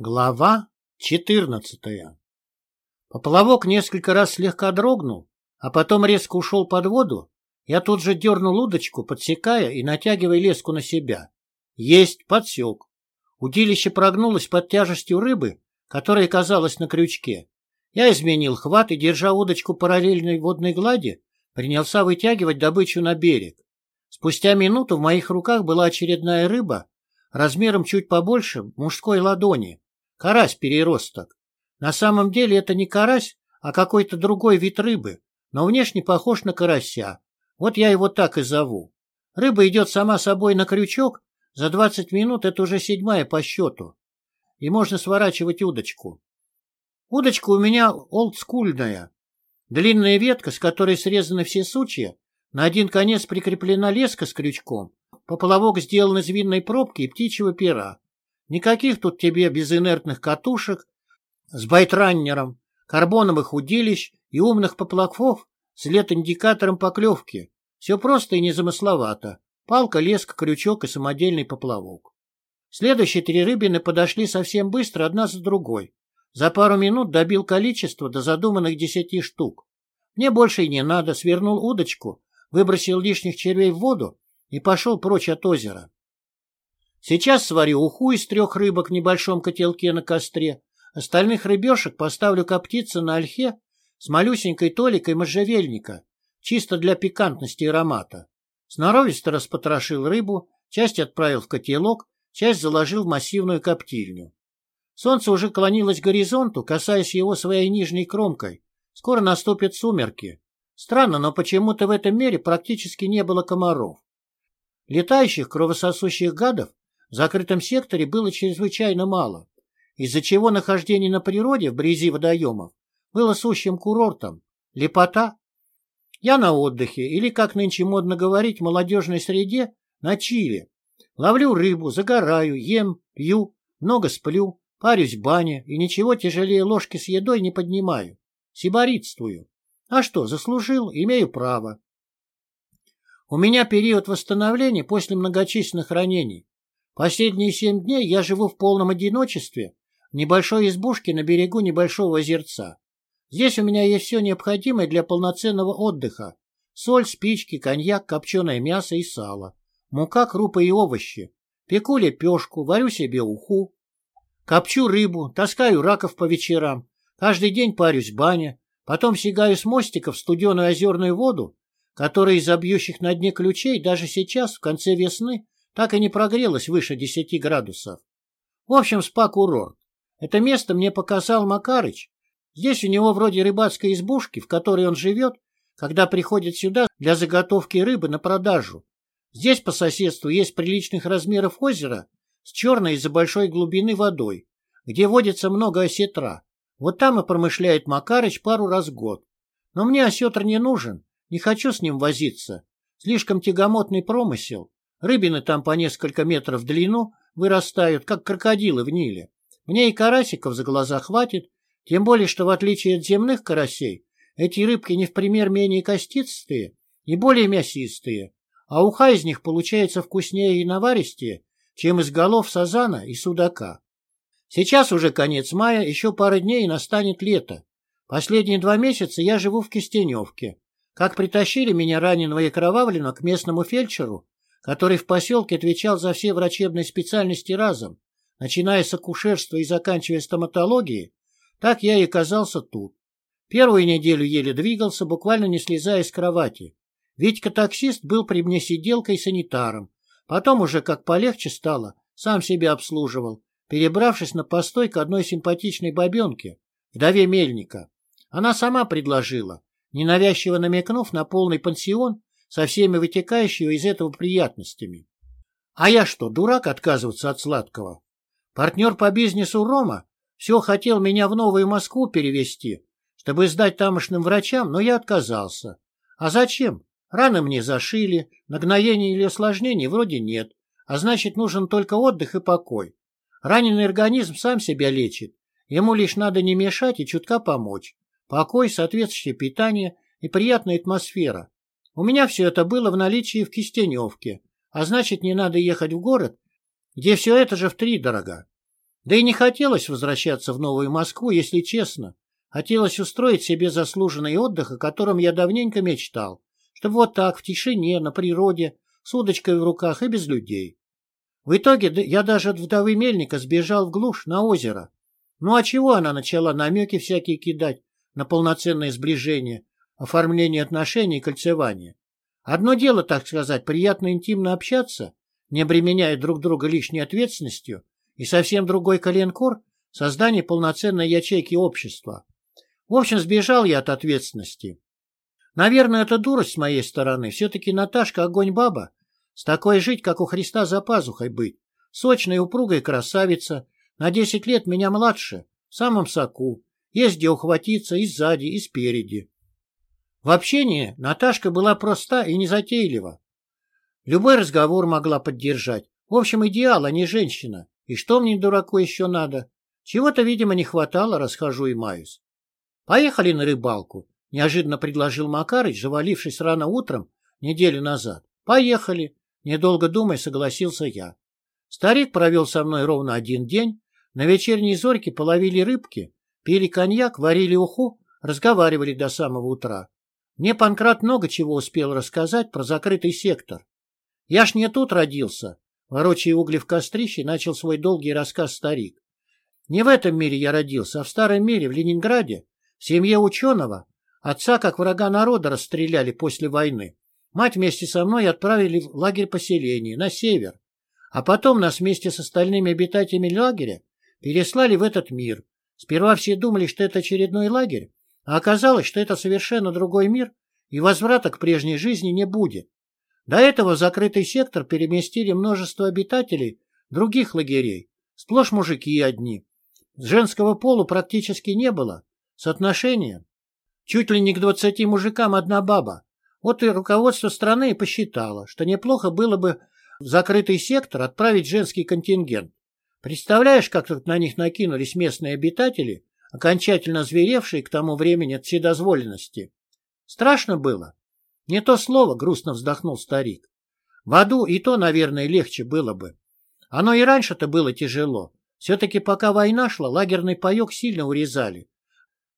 Глава четырнадцатая Поплавок несколько раз слегка дрогнул, а потом резко ушел под воду. Я тут же дернул удочку, подсекая и натягивая леску на себя. Есть, подсек. Удилище прогнулось под тяжестью рыбы, которая оказалась на крючке. Я изменил хват и, держа удочку параллельной водной глади, принялся вытягивать добычу на берег. Спустя минуту в моих руках была очередная рыба, размером чуть побольше мужской ладони, Карась-переросток. На самом деле это не карась, а какой-то другой вид рыбы, но внешне похож на карася. Вот я его так и зову. Рыба идет сама собой на крючок, за 20 минут это уже седьмая по счету. И можно сворачивать удочку. Удочка у меня олдскульная. Длинная ветка, с которой срезаны все сучья, на один конец прикреплена леска с крючком, поплавок сделан из винной пробки и птичьего пера. Никаких тут тебе безинертных катушек с байтраннером, карбоновых удилищ и умных поплавков с лет-индикатором поклевки. Все просто и незамысловато. Палка, леска, крючок и самодельный поплавок. Следующие три рыбины подошли совсем быстро, одна за другой. За пару минут добил количество до задуманных десяти штук. Мне больше и не надо, свернул удочку, выбросил лишних червей в воду и пошел прочь от озера. Сейчас сварю уху из трех рыбок в небольшом котелке на костре. Остальных рыбешек поставлю коптиться на ольхе с малюсенькой толикой можжевельника, чисто для пикантности и аромата. Сноровисто распотрошил рыбу, часть отправил в котелок, часть заложил в массивную коптильню. Солнце уже клонилось к горизонту, касаясь его своей нижней кромкой. Скоро наступят сумерки. Странно, но почему-то в этом мире практически не было комаров. Летающих кровососущих гадов в закрытом секторе было чрезвычайно мало, из-за чего нахождение на природе вблизи водоемов было сущим курортом. Лепота. Я на отдыхе, или, как нынче модно говорить, в молодежной среде, на чиле. Ловлю рыбу, загораю, ем, пью, много сплю, парюсь в бане и ничего тяжелее ложки с едой не поднимаю. Сиборитствую. А что, заслужил, имею право. У меня период восстановления после многочисленных ранений. Последние семь дней я живу в полном одиночестве в небольшой избушке на берегу небольшого озерца. Здесь у меня есть все необходимое для полноценного отдыха. Соль, спички, коньяк, копченое мясо и сало, мука, крупы и овощи. Пеку лепешку, варю себе уху. Копчу рыбу, таскаю раков по вечерам. Каждый день парюсь в бане. Потом сигаю с мостика в студеную озерную воду, которая из бьющих на дне ключей даже сейчас, в конце весны, так и не прогрелась выше 10 градусов. В общем, спа-курорт. Это место мне показал Макарыч. Здесь у него вроде рыбацкой избушки, в которой он живет, когда приходит сюда для заготовки рыбы на продажу. Здесь по соседству есть приличных размеров озеро с черной из-за большой глубины водой, где водится много осетра. Вот там и промышляет Макарыч пару раз в год. Но мне осетр не нужен, не хочу с ним возиться. Слишком тягомотный промысел. Рыбины там по несколько метров в длину вырастают, как крокодилы в Ниле. Мне и карасиков за глаза хватит, тем более, что в отличие от земных карасей, эти рыбки не в пример менее костистые и более мясистые, а уха из них получается вкуснее и наваристее, чем из голов сазана и судака. Сейчас уже конец мая, еще пара дней и настанет лето. Последние два месяца я живу в Кистеневке. Как притащили меня раненого и кровавленного к местному фельдшеру, который в поселке отвечал за все врачебные специальности разом, начиная с акушерства и заканчивая стоматологией, так я и оказался тут. Первую неделю еле двигался, буквально не слезая с кровати. Витька-таксист был при мне сиделкой и санитаром. Потом уже, как полегче стало, сам себя обслуживал, перебравшись на постой к одной симпатичной бабенке, вдове Мельника. Она сама предложила, ненавязчиво намекнув на полный пансион со всеми вытекающими из этого приятностями. А я что, дурак отказываться от сладкого? Партнер по бизнесу Рома все хотел меня в Новую Москву перевести, чтобы сдать тамошным врачам, но я отказался. А зачем? Раны мне зашили, нагноений или осложнений вроде нет, а значит нужен только отдых и покой. Раненый организм сам себя лечит, ему лишь надо не мешать и чутка помочь. Покой, соответствующее питание и приятная атмосфера. У меня все это было в наличии в Кистеневке, а значит, не надо ехать в город, где все это же втридорога. Да и не хотелось возвращаться в Новую Москву, если честно. Хотелось устроить себе заслуженный отдых, о котором я давненько мечтал, чтобы вот так, в тишине, на природе, с удочкой в руках и без людей. В итоге я даже от вдовы Мельника сбежал в глушь на озеро. Ну а чего она начала намеки всякие кидать на полноценное сближение, оформление отношений и кольцевание? Одно дело, так сказать, приятно интимно общаться, не обременяя друг друга лишней ответственностью, и совсем другой коленкор — создание полноценной ячейки общества. В общем, сбежал я от ответственности. Наверное, это дурость с моей стороны. Все-таки Наташка огонь-баба. С такой жить, как у Христа за пазухой быть. Сочная, упругая красавица. На десять лет меня младше. В самом соку. Есть где ухватиться и сзади, и спереди. В общении Наташка была проста и незатейлива. Любой разговор могла поддержать. В общем, идеал, а не женщина. И что мне, дураку, еще надо? Чего-то, видимо, не хватало, расхожу и маюсь. Поехали на рыбалку, неожиданно предложил Макарыч, завалившись рано утром неделю назад. Поехали. Недолго думая, согласился я. Старик провел со мной ровно один день. На вечерней зорьке половили рыбки, пили коньяк, варили уху, разговаривали до самого утра. Мне Панкрат много чего успел рассказать про закрытый сектор. Я ж не тут родился. Ворочая угли в кострище, начал свой долгий рассказ старик. Не в этом мире я родился, а в старом мире, в Ленинграде, в семье ученого отца как врага народа расстреляли после войны. Мать вместе со мной отправили в лагерь поселения, на север. А потом нас вместе с остальными обитателями лагеря переслали в этот мир. Сперва все думали, что это очередной лагерь, а оказалось, что это совершенно другой мир, и возврата к прежней жизни не будет. До этого в закрытый сектор переместили множество обитателей других лагерей, сплошь мужики одни. Женского полу практически не было, Соотношение? Чуть ли не к двадцати мужикам одна баба. Вот и руководство страны посчитало, что неплохо было бы в закрытый сектор отправить женский контингент. Представляешь, как тут на них накинулись местные обитатели, окончательно зверевшие к тому времени от вседозволенности. Страшно было? Не то слово, грустно вздохнул старик. В аду и то, наверное, легче было бы. Оно и раньше-то было тяжело. Все-таки пока война шла, лагерный паек сильно урезали.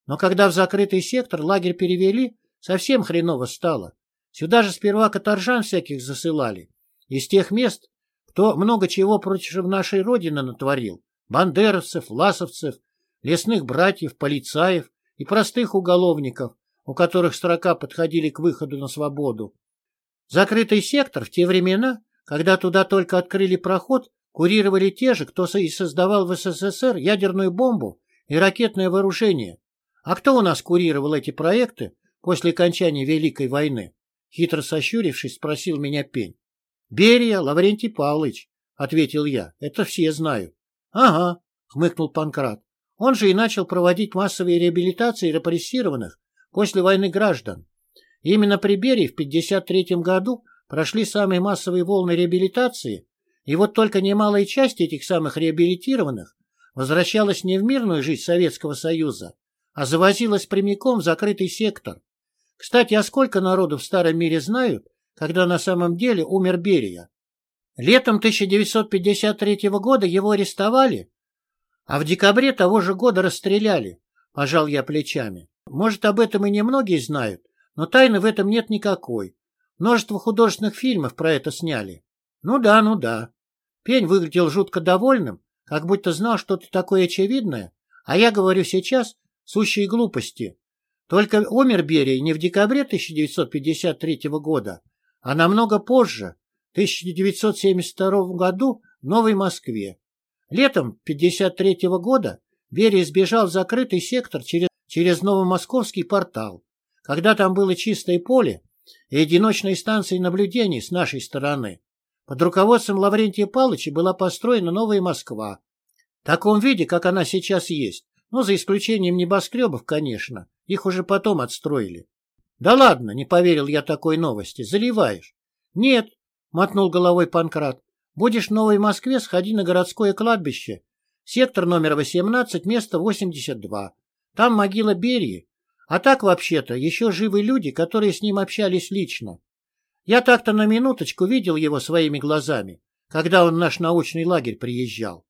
Но когда в закрытый сектор лагерь перевели, совсем хреново стало. Сюда же сперва каторжан всяких засылали. Из тех мест, кто много чего против нашей Родины натворил. Бандеровцев, ласовцев, лесных братьев, полицаев и простых уголовников, у которых строка подходили к выходу на свободу. Закрытый сектор в те времена, когда туда только открыли проход, курировали те же, кто и создавал в СССР ядерную бомбу и ракетное вооружение. А кто у нас курировал эти проекты после окончания Великой войны? Хитро сощурившись, спросил меня Пень. Берия Лаврентий Павлович, ответил я. Это все знают. Ага, хмыкнул Панкрат. Он же и начал проводить массовые реабилитации репрессированных после войны граждан. именно при Берии в 1953 году прошли самые массовые волны реабилитации, и вот только немалая часть этих самых реабилитированных возвращалась не в мирную жизнь Советского Союза, а завозилась прямиком в закрытый сектор. Кстати, а сколько народу в старом мире знают, когда на самом деле умер Берия? Летом 1953 года его арестовали, а в декабре того же года расстреляли, пожал я плечами. Может, об этом и немногие знают, но тайны в этом нет никакой. Множество художественных фильмов про это сняли. Ну да, ну да. Пень выглядел жутко довольным, как будто знал что-то такое очевидное, а я говорю сейчас, сущие глупости. Только умер Берия не в декабре 1953 года, а намного позже, в 1972 году в Новой Москве. Летом 1953 года Берия сбежал в закрытый сектор через, через Новомосковский портал, когда там было чистое поле и одиночные станции наблюдений с нашей стороны. Под руководством Лаврентия Павловича была построена Новая Москва, в таком виде, как она сейчас есть, ну, за исключением небоскребов, конечно. Их уже потом отстроили. Да ладно, не поверил я такой новости. Заливаешь. Нет, мотнул головой Панкрат. Будешь в Новой Москве, сходи на городское кладбище. Сектор номер 18, место 82. Там могила Берии. А так, вообще-то, еще живы люди, которые с ним общались лично. Я так-то на минуточку видел его своими глазами, когда он в наш научный лагерь приезжал.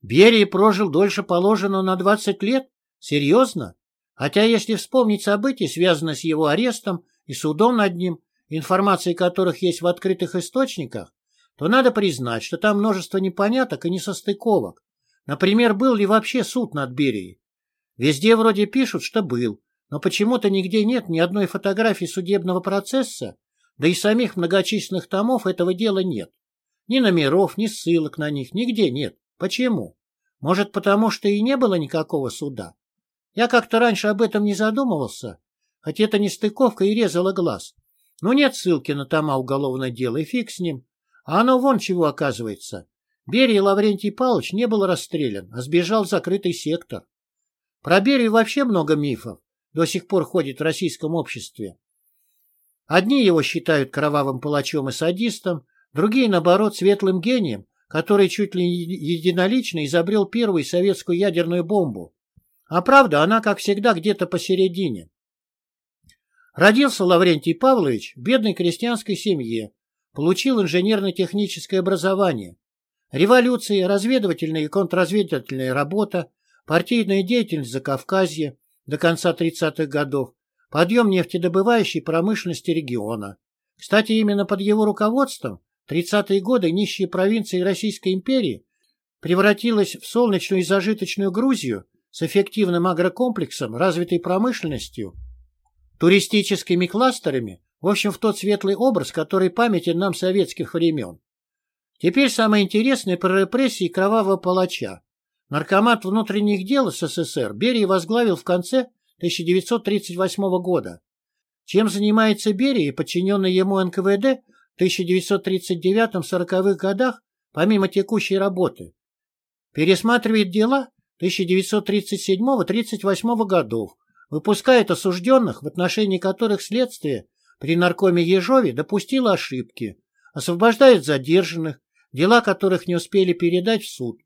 Берия прожил дольше положенного на 20 лет? Серьезно? Хотя, если вспомнить события, связанные с его арестом и судом над ним, информации которых есть в открытых источниках, то надо признать, что там множество непоняток и несостыковок. Например, был ли вообще суд над Берией? Везде вроде пишут, что был, но почему-то нигде нет ни одной фотографии судебного процесса, да и самих многочисленных томов этого дела нет. Ни номеров, ни ссылок на них, нигде нет. Почему? Может, потому что и не было никакого суда? Я как-то раньше об этом не задумывался, хоть это нестыковка и резала глаз. Но нет ссылки на тома уголовное дело, и фиг с ним. А оно вон чего оказывается. Берия Лаврентий Павлович не был расстрелян, а сбежал в закрытый сектор. Про Берию вообще много мифов до сих пор ходит в российском обществе. Одни его считают кровавым палачом и садистом, другие, наоборот, светлым гением, который чуть ли единолично изобрел первую советскую ядерную бомбу. А правда, она, как всегда, где-то посередине. Родился Лаврентий Павлович в бедной крестьянской семье, получил инженерно-техническое образование. Революция, разведывательная и контрразведывательная работа, партийная деятельность за Кавказье до конца 30-х годов, подъем нефтедобывающей промышленности региона. Кстати, именно под его руководством 30-е годы нищие провинции Российской империи превратилась в солнечную и зажиточную Грузию с эффективным агрокомплексом, развитой промышленностью, туристическими кластерами, в общем, в тот светлый образ, который памятен нам советских времен. Теперь самое интересное про репрессии кровавого палача. Наркомат внутренних дел СССР Берия возглавил в конце 1938 года. Чем занимается Берия и подчиненный ему НКВД, 1939-40-х годах, помимо текущей работы. Пересматривает дела 1937-38 годов, выпускает осужденных, в отношении которых следствие при наркоме Ежове допустило ошибки, освобождает задержанных, дела которых не успели передать в суд.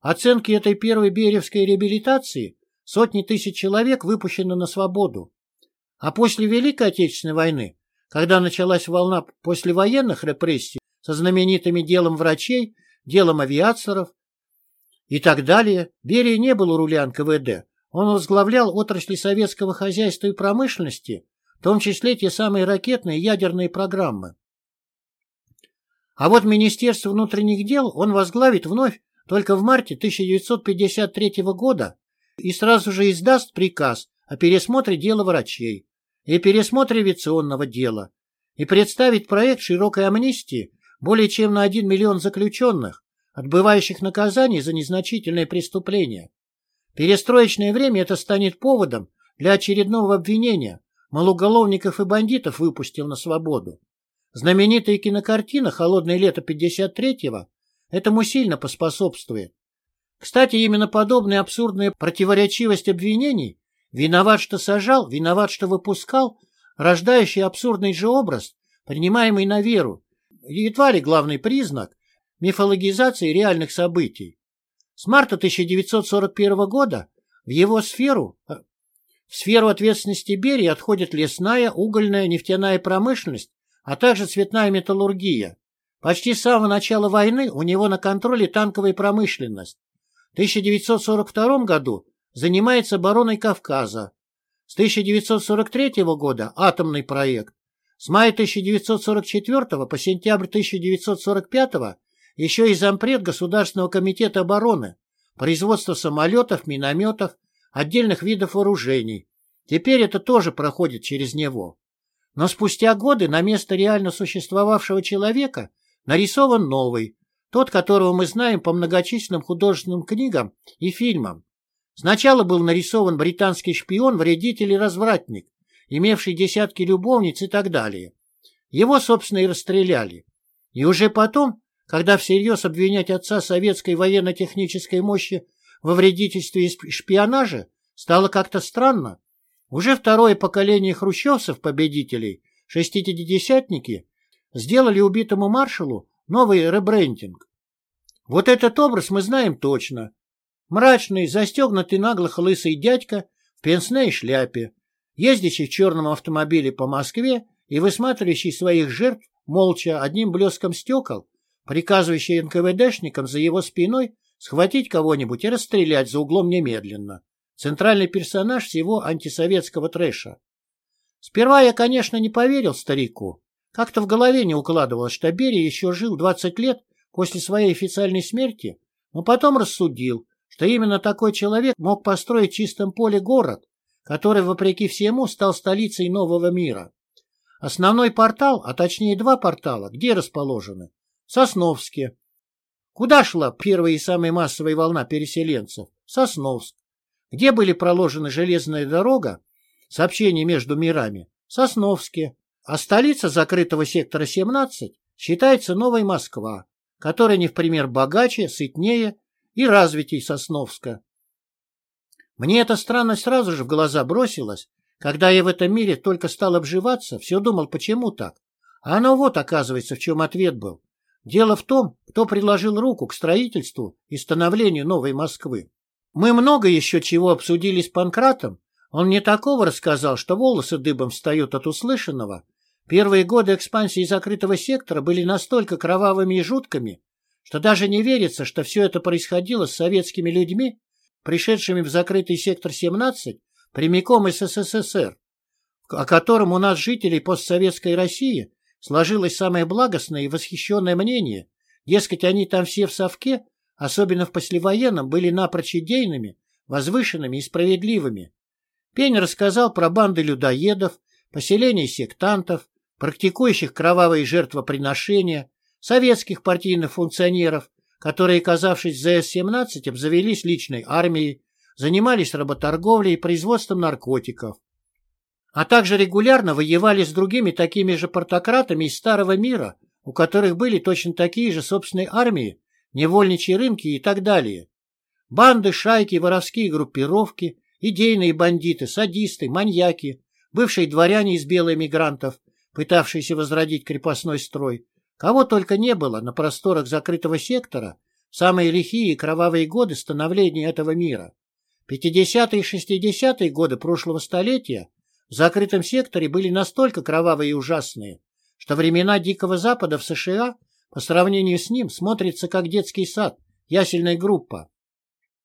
Оценки этой первой беревской реабилитации сотни тысяч человек выпущены на свободу. А после Великой Отечественной войны когда началась волна послевоенных репрессий со знаменитыми делом врачей, делом авиаторов и так далее, Берия не был у руля НКВД. Он возглавлял отрасли советского хозяйства и промышленности, в том числе те самые ракетные ядерные программы. А вот Министерство внутренних дел он возглавит вновь только в марте 1953 года и сразу же издаст приказ о пересмотре дела врачей и пересмотре авиационного дела, и представить проект широкой амнистии более чем на 1 миллион заключенных, отбывающих наказание за незначительные преступления. Перестроечное время это станет поводом для очередного обвинения, мол, уголовников и бандитов выпустил на свободу. Знаменитая кинокартина «Холодное лето 53-го» этому сильно поспособствует. Кстати, именно подобная абсурдная противоречивость обвинений Виноват, что сажал, виноват, что выпускал, рождающий абсурдный же образ, принимаемый на веру, едва ли главный признак мифологизации реальных событий. С марта 1941 года в его сферу, э, в сферу ответственности Берии отходит лесная, угольная, нефтяная промышленность, а также цветная металлургия. Почти с самого начала войны у него на контроле танковая промышленность. В 1942 году занимается обороной Кавказа. С 1943 года атомный проект. С мая 1944 по сентябрь 1945 еще и зампред Государственного комитета обороны, производство самолетов, минометов, отдельных видов вооружений. Теперь это тоже проходит через него. Но спустя годы на место реально существовавшего человека нарисован новый, тот, которого мы знаем по многочисленным художественным книгам и фильмам. Сначала был нарисован британский шпион, вредитель и развратник, имевший десятки любовниц и так далее. Его, собственно, и расстреляли. И уже потом, когда всерьез обвинять отца советской военно-технической мощи во вредительстве и шпионаже стало как-то странно, уже второе поколение хрущевцев-победителей, шестидесятники, сделали убитому маршалу новый ребрендинг. Вот этот образ мы знаем точно, Мрачный, застегнутый наглых лысый дядька в пенсне и шляпе, ездящий в черном автомобиле по Москве и высматривающий своих жертв молча одним блеском стекол, приказывающий НКВДшникам за его спиной схватить кого-нибудь и расстрелять за углом немедленно. Центральный персонаж всего антисоветского трэша. Сперва я, конечно, не поверил старику. Как-то в голове не укладывалось, что Берия еще жил 20 лет после своей официальной смерти, но потом рассудил, что именно такой человек мог построить в чистом поле город, который, вопреки всему, стал столицей нового мира. Основной портал, а точнее два портала, где расположены? В Сосновске. Куда шла первая и самая массовая волна переселенцев? Сосновск. Где были проложены железная дорога, сообщение между мирами? Сосновске. А столица закрытого сектора 17 считается Новой Москва, которая не в пример богаче, сытнее и развитей Сосновска. Мне эта странность сразу же в глаза бросилась, когда я в этом мире только стал обживаться, все думал, почему так. А оно вот, оказывается, в чем ответ был. Дело в том, кто приложил руку к строительству и становлению новой Москвы. Мы много еще чего обсудили с Панкратом. Он мне такого рассказал, что волосы дыбом встают от услышанного. Первые годы экспансии закрытого сектора были настолько кровавыми и жуткими, что даже не верится, что все это происходило с советскими людьми, пришедшими в закрытый сектор 17 прямиком из СССР, о котором у нас, жителей постсоветской России, сложилось самое благостное и восхищенное мнение, дескать, они там все в совке, особенно в послевоенном, были напрочь идейными, возвышенными и справедливыми. Пень рассказал про банды людоедов, поселения сектантов, практикующих кровавые жертвоприношения, советских партийных функционеров, которые, оказавшись в ЗС-17, обзавелись личной армией, занимались работорговлей и производством наркотиков, а также регулярно воевали с другими такими же портократами из Старого мира, у которых были точно такие же собственные армии, невольничьи рынки и так далее. Банды, шайки, воровские группировки, идейные бандиты, садисты, маньяки, бывшие дворяне из белых мигрантов, пытавшиеся возродить крепостной строй, кого только не было на просторах закрытого сектора в самые лихие и кровавые годы становления этого мира. 50-е и 60-е годы прошлого столетия в закрытом секторе были настолько кровавые и ужасные, что времена Дикого Запада в США по сравнению с ним смотрятся как детский сад, ясельная группа.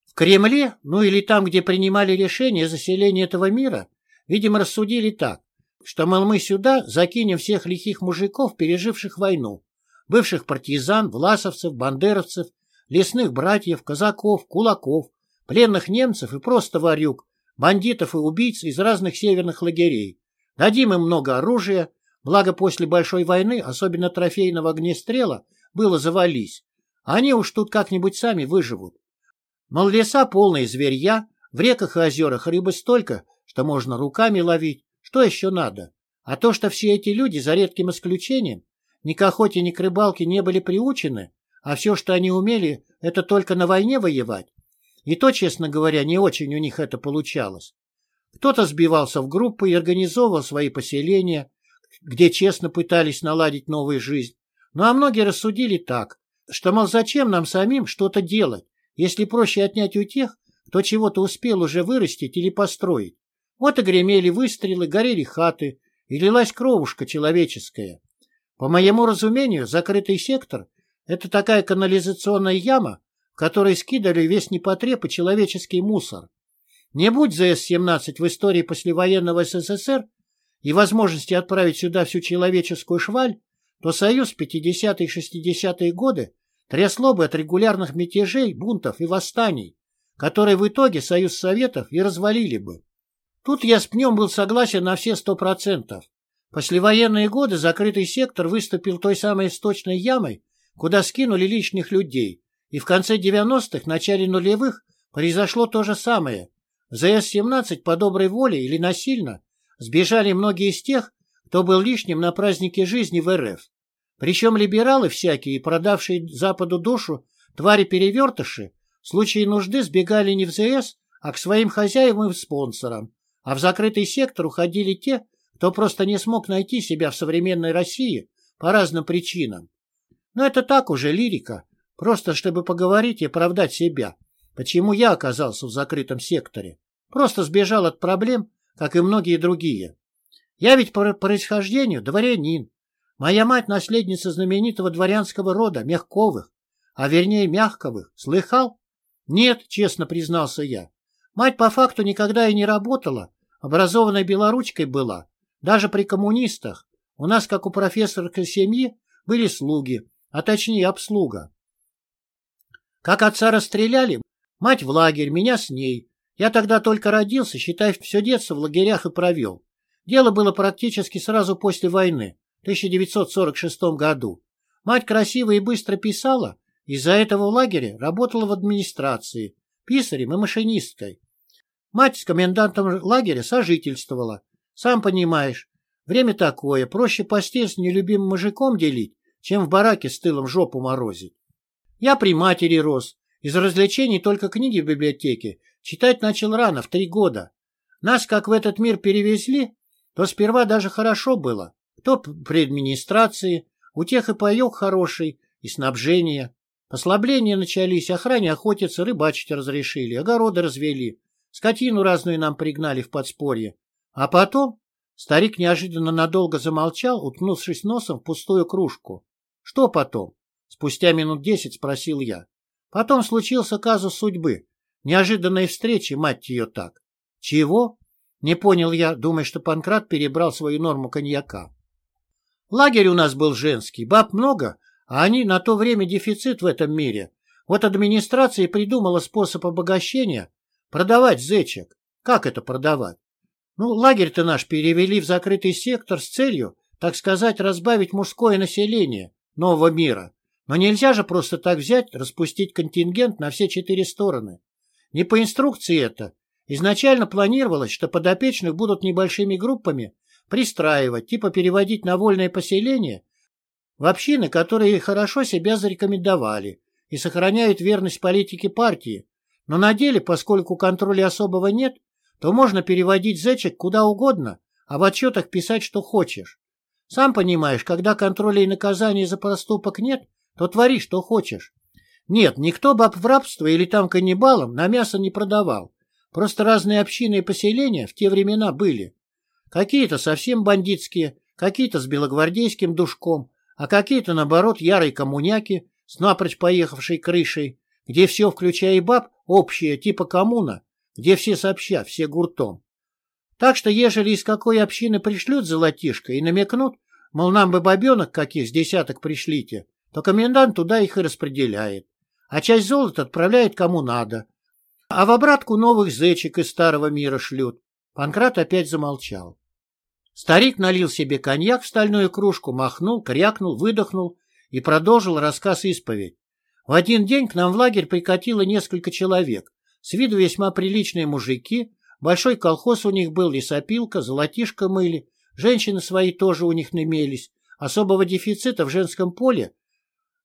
В Кремле, ну или там, где принимали решения о заселении этого мира, видимо, рассудили так, что, мол, мы сюда закинем всех лихих мужиков, переживших войну, бывших партизан, власовцев, бандеровцев, лесных братьев, казаков, кулаков, пленных немцев и просто варюк, бандитов и убийц из разных северных лагерей. Дадим им много оружия, благо после большой войны, особенно трофейного огнестрела, было завались. Они уж тут как-нибудь сами выживут. Мол, леса полные зверья, в реках и озерах рыбы столько, что можно руками ловить. Что еще надо? А то, что все эти люди, за редким исключением, ни к охоте, ни к рыбалке не были приучены, а все, что они умели, это только на войне воевать, и то, честно говоря, не очень у них это получалось. Кто-то сбивался в группы и организовывал свои поселения, где честно пытались наладить новую жизнь. Ну а многие рассудили так, что, мол, зачем нам самим что-то делать, если проще отнять у тех, кто чего-то успел уже вырастить или построить. Вот и гремели выстрелы, горели хаты, и лилась кровушка человеческая. По моему разумению, закрытый сектор – это такая канализационная яма, в которой скидали весь непотреб и человеческий мусор. Не будь ЗС-17 в истории послевоенного СССР и возможности отправить сюда всю человеческую шваль, то Союз 50-е и 60-е годы трясло бы от регулярных мятежей, бунтов и восстаний, которые в итоге Союз Советов и развалили бы. Тут я с пнем был согласен на все сто процентов. Послевоенные годы закрытый сектор выступил той самой источной ямой, куда скинули лишних людей, и в конце 90-х, начале нулевых произошло то же самое. В ЗС-17 по доброй воле или насильно сбежали многие из тех, кто был лишним на празднике жизни в РФ. Причем либералы всякие, продавшие Западу душу, твари-перевертыши, в случае нужды сбегали не в ЗС, а к своим хозяевам и спонсорам, а в закрытый сектор уходили те, кто просто не смог найти себя в современной России по разным причинам. Но это так уже лирика, Просто чтобы поговорить и оправдать себя. Почему я оказался в закрытом секторе? Просто сбежал от проблем, как и многие другие. Я ведь по происхождению дворянин. Моя мать наследница знаменитого дворянского рода Мягковых, а вернее Мягковых. Слыхал? Нет, честно признался я. Мать по факту никогда и не работала, образованной белоручкой была, даже при коммунистах. У нас, как у профессорской семьи, были слуги, а точнее обслуга. Как отца расстреляли, мать в лагерь, меня с ней. Я тогда только родился, считай, все детство в лагерях и провел. Дело было практически сразу после войны, в 1946 году. Мать красиво и быстро писала, из-за этого в лагере работала в администрации, писарем и машинисткой. Мать с комендантом лагеря сожительствовала. Сам понимаешь, время такое, проще постель с нелюбимым мужиком делить, чем в бараке с тылом жопу морозить. Я при матери рос, из развлечений только книги в библиотеке, читать начал рано, в три года. Нас, как в этот мир перевезли, то сперва даже хорошо было. Кто при администрации, у тех и паек хороший, и снабжение. Послабления начались, охране охотиться, рыбачить разрешили, огороды развели, скотину разную нам пригнали в подспорье. А потом старик неожиданно надолго замолчал, уткнувшись носом в пустую кружку. Что потом? Спустя минут десять спросил я. Потом случился казус судьбы. Неожиданной встречи, мать ее так. Чего? Не понял я, думая, что Панкрат перебрал свою норму коньяка. Лагерь у нас был женский, баб много, а они на то время дефицит в этом мире. Вот администрация придумала способ обогащения продавать зечек. Как это продавать? Ну, лагерь-то наш перевели в закрытый сектор с целью, так сказать, разбавить мужское население нового мира. Но нельзя же просто так взять, распустить контингент на все четыре стороны. Не по инструкции это, Изначально планировалось, что подопечных будут небольшими группами пристраивать, типа переводить на вольное поселение в общины, которые хорошо себя зарекомендовали и сохраняют верность политике партии. Но на деле, поскольку контроля особого нет, то можно переводить зэчек куда угодно, а в отчетах писать, что хочешь. Сам понимаешь, когда контроля и наказания за проступок нет, то твори, что хочешь. Нет, никто баб в рабство или там каннибалам на мясо не продавал. Просто разные общины и поселения в те времена были. Какие-то совсем бандитские, какие-то с белогвардейским душком, а какие-то, наоборот, ярые коммуняки с напрочь поехавшей крышей, где все, включая и баб, общее, типа коммуна, где все сообща, все гуртом. Так что, ежели из какой общины пришлют золотишко и намекнут, мол, нам бы бабенок каких с десяток пришлите, то комендант туда их и распределяет. А часть золота отправляет кому надо, а в обратку новых зечек из старого мира шлют. Панкрат опять замолчал. Старик налил себе коньяк в стальную кружку, махнул, крякнул, выдохнул и продолжил рассказ исповедь. В один день к нам в лагерь прикатило несколько человек, с виду весьма приличные мужики, большой колхоз у них был, лесопилка, золотишко мыли, женщины свои тоже у них имелись, особого дефицита в женском поле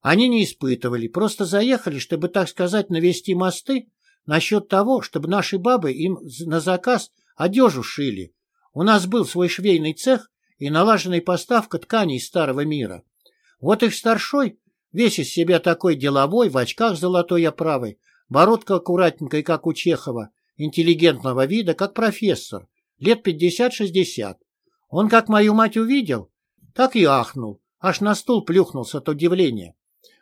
они не испытывали, просто заехали, чтобы, так сказать, навести мосты насчет того, чтобы наши бабы им на заказ одежу шили. У нас был свой швейный цех и налаженная поставка тканей старого мира. Вот их старшой, весь из себя такой деловой, в очках золотой оправой, бородка аккуратненькая, как у Чехова, интеллигентного вида, как профессор, лет пятьдесят-шестьдесят. Он как мою мать увидел, так и ахнул, аж на стул плюхнулся от удивления.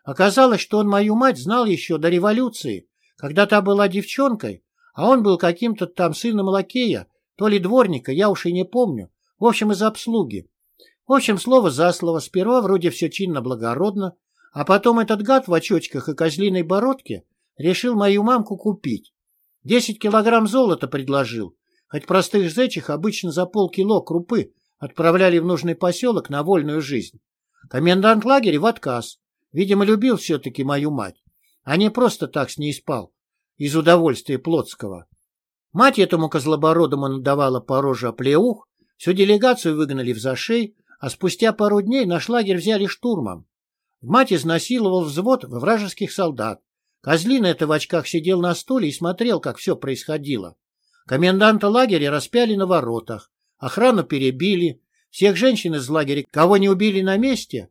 Оказалось, что он мою мать знал еще до революции, когда та была девчонкой, а он был каким-то там сыном лакея, то ли дворника, я уж и не помню. В общем, из обслуги. В общем, слово за слово, сперва вроде все чинно-благородно, а потом этот гад в очочках и козлиной бородке решил мою мамку купить. Десять килограмм золота предложил, хоть простых зэчих обычно за полкило крупы отправляли в нужный поселок на вольную жизнь. Комендант лагеря в отказ. Видимо, любил все-таки мою мать а не просто так с ней спал, из удовольствия Плотского. Мать этому козлобородому надавала по роже оплеух, всю делегацию выгнали в зашей, а спустя пару дней наш лагерь взяли штурмом. Мать изнасиловал взвод вражеских солдат. Козлина это в очках сидел на стуле и смотрел, как все происходило. Коменданта лагеря распяли на воротах, охрану перебили, всех женщин из лагеря, кого не убили на месте,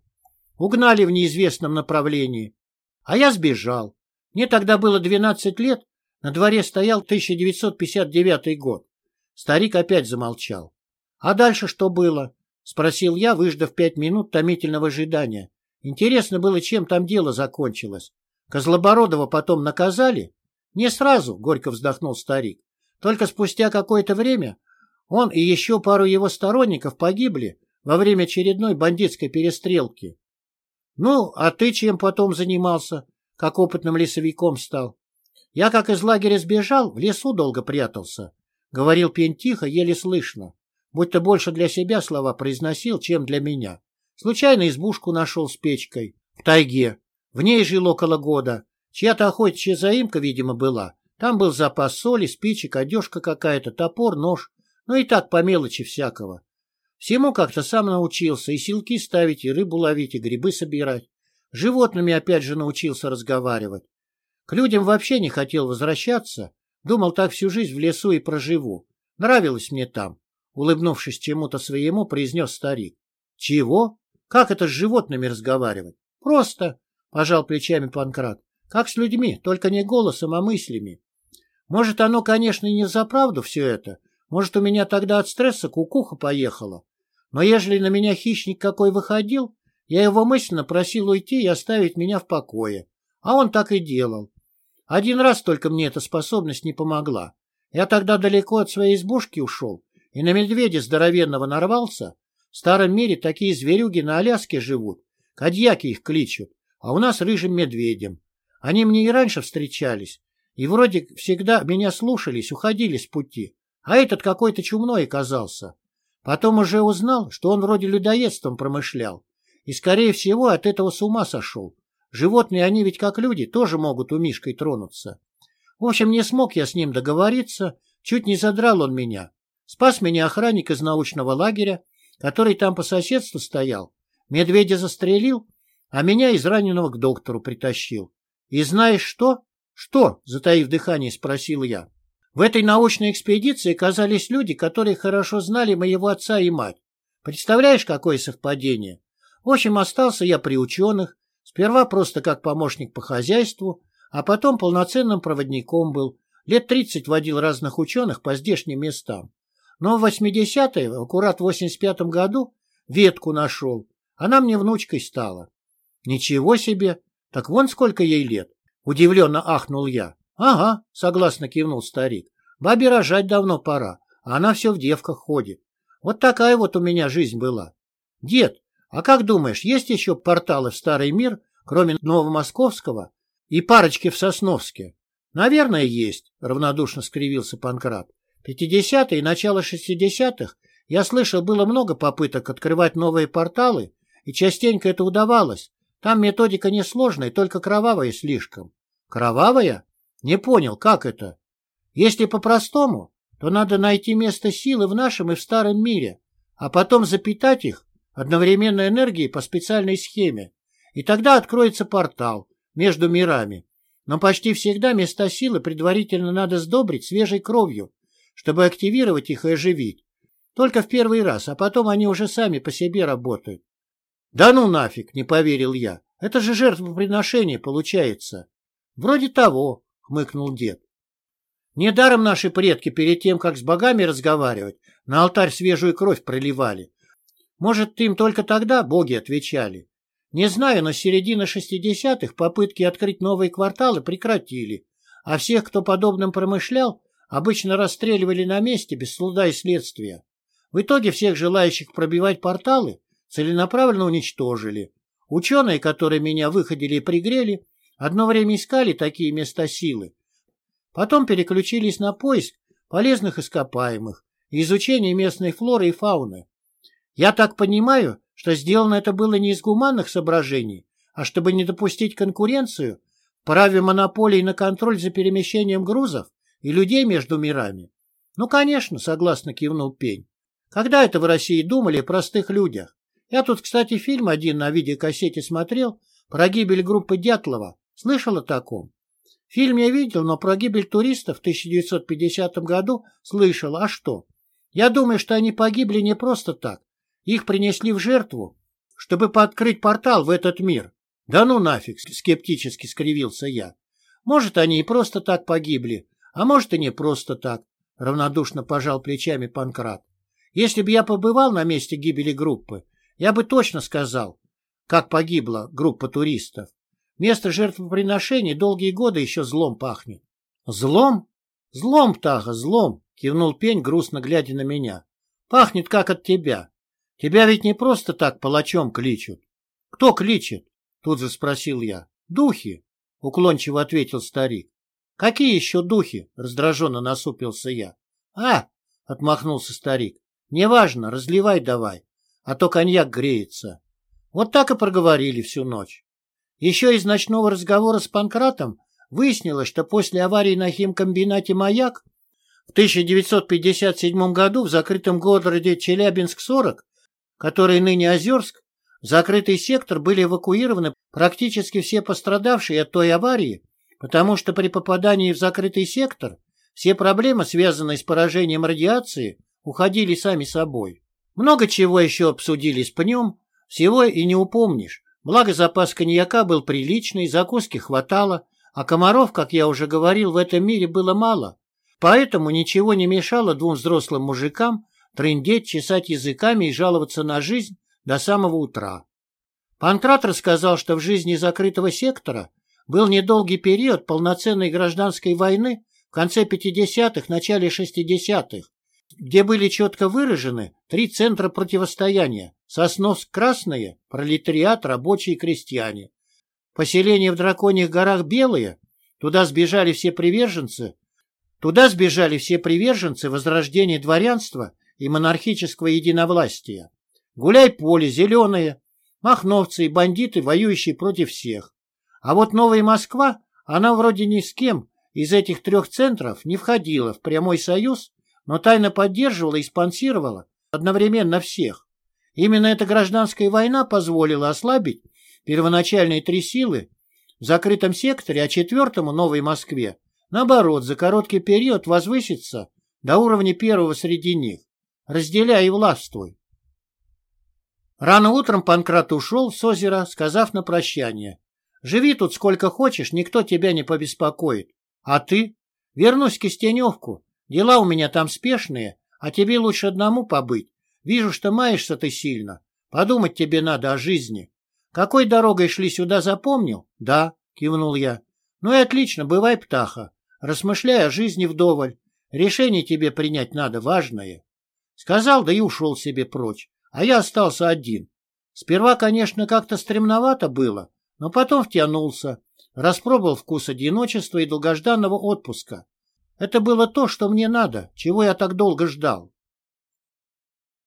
угнали в неизвестном направлении. А я сбежал. Мне тогда было 12 лет, на дворе стоял 1959 год. Старик опять замолчал. «А дальше что было?» — спросил я, выждав пять минут томительного ожидания. Интересно было, чем там дело закончилось. Козлобородова потом наказали? Не сразу, горько вздохнул старик. Только спустя какое-то время он и еще пару его сторонников погибли во время очередной бандитской перестрелки. Ну, а ты чем потом занимался, как опытным лесовиком стал? Я, как из лагеря сбежал, в лесу долго прятался. Говорил пень тихо, еле слышно. Будто больше для себя слова произносил, чем для меня. Случайно избушку нашел с печкой. В тайге. В ней жил около года. Чья-то охотничья заимка, видимо, была. Там был запас соли, спичек, одежка какая-то, топор, нож. Ну и так по мелочи всякого. Всему как-то сам научился и силки ставить, и рыбу ловить, и грибы собирать. Животными опять же научился разговаривать. К людям вообще не хотел возвращаться. Думал, так всю жизнь в лесу и проживу. Нравилось мне там. Улыбнувшись чему-то своему, произнес старик. Чего? Как это с животными разговаривать? Просто, пожал плечами Панкрат. Как с людьми, только не голосом, а мыслями. Может, оно, конечно, и не за правду все это. Может, у меня тогда от стресса кукуха поехала. Но ежели на меня хищник какой выходил, я его мысленно просил уйти и оставить меня в покое. А он так и делал. Один раз только мне эта способность не помогла. Я тогда далеко от своей избушки ушел и на медведя здоровенного нарвался. В старом мире такие зверюги на Аляске живут. Кадьяки их кличут, а у нас рыжим медведем. Они мне и раньше встречались, и вроде всегда меня слушались, уходили с пути. А этот какой-то чумной оказался. Потом уже узнал, что он вроде людоедством промышлял. И, скорее всего, от этого с ума сошел. Животные, они ведь как люди, тоже могут у Мишкой тронуться. В общем, не смог я с ним договориться, чуть не задрал он меня. Спас меня охранник из научного лагеря, который там по соседству стоял. Медведя застрелил, а меня из раненого к доктору притащил. И знаешь что? Что? Затаив дыхание, спросил я. В этой научной экспедиции оказались люди, которые хорошо знали моего отца и мать. Представляешь, какое совпадение? В общем, остался я при ученых, сперва просто как помощник по хозяйству, а потом полноценным проводником был. Лет тридцать водил разных ученых по здешним местам. Но в 80-е, аккурат в 85-м году, ветку нашел. Она мне внучкой стала. Ничего себе! Так вон сколько ей лет! Удивленно ахнул я. Ага, согласно кивнул старик. Бабе рожать давно пора, а она все в девках ходит. Вот такая вот у меня жизнь была. Дед, а как думаешь, есть еще порталы в Старый мир, кроме Новомосковского и парочки в Сосновске? Наверное, есть, равнодушно скривился Панкрат. Пятидесятые и начало шестидесятых я слышал, было много попыток открывать новые порталы, и частенько это удавалось. Там методика несложная, только кровавая слишком. Кровавая? Не понял, как это? Если по-простому, то надо найти место силы в нашем и в старом мире, а потом запитать их одновременно энергией по специальной схеме. И тогда откроется портал между мирами. Но почти всегда места силы предварительно надо сдобрить свежей кровью, чтобы активировать их и оживить. Только в первый раз, а потом они уже сами по себе работают. Да ну нафиг, не поверил я. Это же жертвоприношение получается. Вроде того, хмыкнул дед. Недаром наши предки перед тем, как с богами разговаривать, на алтарь свежую кровь проливали. Может, им только тогда боги отвечали. Не знаю, но с середины шестидесятых попытки открыть новые кварталы прекратили, а всех, кто подобным промышлял, обычно расстреливали на месте без суда и следствия. В итоге всех желающих пробивать порталы целенаправленно уничтожили. Ученые, которые меня выходили и пригрели, одно время искали такие места силы. Потом переключились на поиск полезных ископаемых и изучение местной флоры и фауны. Я так понимаю, что сделано это было не из гуманных соображений, а чтобы не допустить конкуренцию, праве монополии на контроль за перемещением грузов и людей между мирами? Ну, конечно, согласно кивнул Пень. Когда это в России думали о простых людях? Я тут, кстати, фильм один на видеокассете смотрел про гибель группы Дятлова. Слышал о таком? Фильм я видел, но про гибель туристов в 1950 году слышал. А что? Я думаю, что они погибли не просто так. Их принесли в жертву, чтобы пооткрыть портал в этот мир. Да ну нафиг, скептически скривился я. Может, они и просто так погибли, а может и не просто так, равнодушно пожал плечами Панкрат. Если бы я побывал на месте гибели группы, я бы точно сказал, как погибла группа туристов. Место жертвоприношений долгие годы еще злом пахнет. Злом? Злом, Птаха, злом, кивнул пень, грустно глядя на меня. Пахнет, как от тебя. Тебя ведь не просто так палачом кличут. Кто кличет? Тут же спросил я. Духи, уклончиво ответил старик. Какие еще духи? Раздраженно насупился я. А, отмахнулся старик. Неважно, разливай давай, а то коньяк греется. Вот так и проговорили всю ночь. Еще из ночного разговора с Панкратом выяснилось, что после аварии на химкомбинате «Маяк» в 1957 году в закрытом городе Челябинск-40, который ныне Озерск, в закрытый сектор были эвакуированы практически все пострадавшие от той аварии, потому что при попадании в закрытый сектор все проблемы, связанные с поражением радиации, уходили сами собой. Много чего еще обсудили с пнем, всего и не упомнишь. Благо запас коньяка был приличный, закуски хватало, а комаров, как я уже говорил, в этом мире было мало. Поэтому ничего не мешало двум взрослым мужикам трындеть, чесать языками и жаловаться на жизнь до самого утра. Панкрат рассказал, что в жизни закрытого сектора был недолгий период полноценной гражданской войны в конце 50-х, начале 60-х, где были четко выражены три центра противостояния – Сосновск Красные, пролетариат, рабочие и крестьяне. Поселение в Драконьих горах Белые, туда сбежали все приверженцы, туда сбежали все приверженцы возрождения дворянства и монархического единовластия. Гуляй-поле, зеленые, махновцы и бандиты, воюющие против всех. А вот Новая Москва, она вроде ни с кем из этих трех центров не входила в прямой союз но тайно поддерживала и спонсировала одновременно всех. Именно эта гражданская война позволила ослабить первоначальные три силы в закрытом секторе, а четвертому Новой Москве, наоборот, за короткий период возвыситься до уровня первого среди них. Разделяй и властвуй. Рано утром Панкрат ушел с озера, сказав на прощание. «Живи тут сколько хочешь, никто тебя не побеспокоит. А ты? Вернусь в Кистеневку, Дела у меня там спешные, а тебе лучше одному побыть. Вижу, что маешься ты сильно. Подумать тебе надо о жизни. Какой дорогой шли сюда, запомнил? Да, кивнул я. Ну и отлично, бывай, птаха. Размышляй о жизни вдоволь. Решение тебе принять надо важное. Сказал, да и ушел себе прочь. А я остался один. Сперва, конечно, как-то стремновато было, но потом втянулся. Распробовал вкус одиночества и долгожданного отпуска. Это было то, что мне надо, чего я так долго ждал.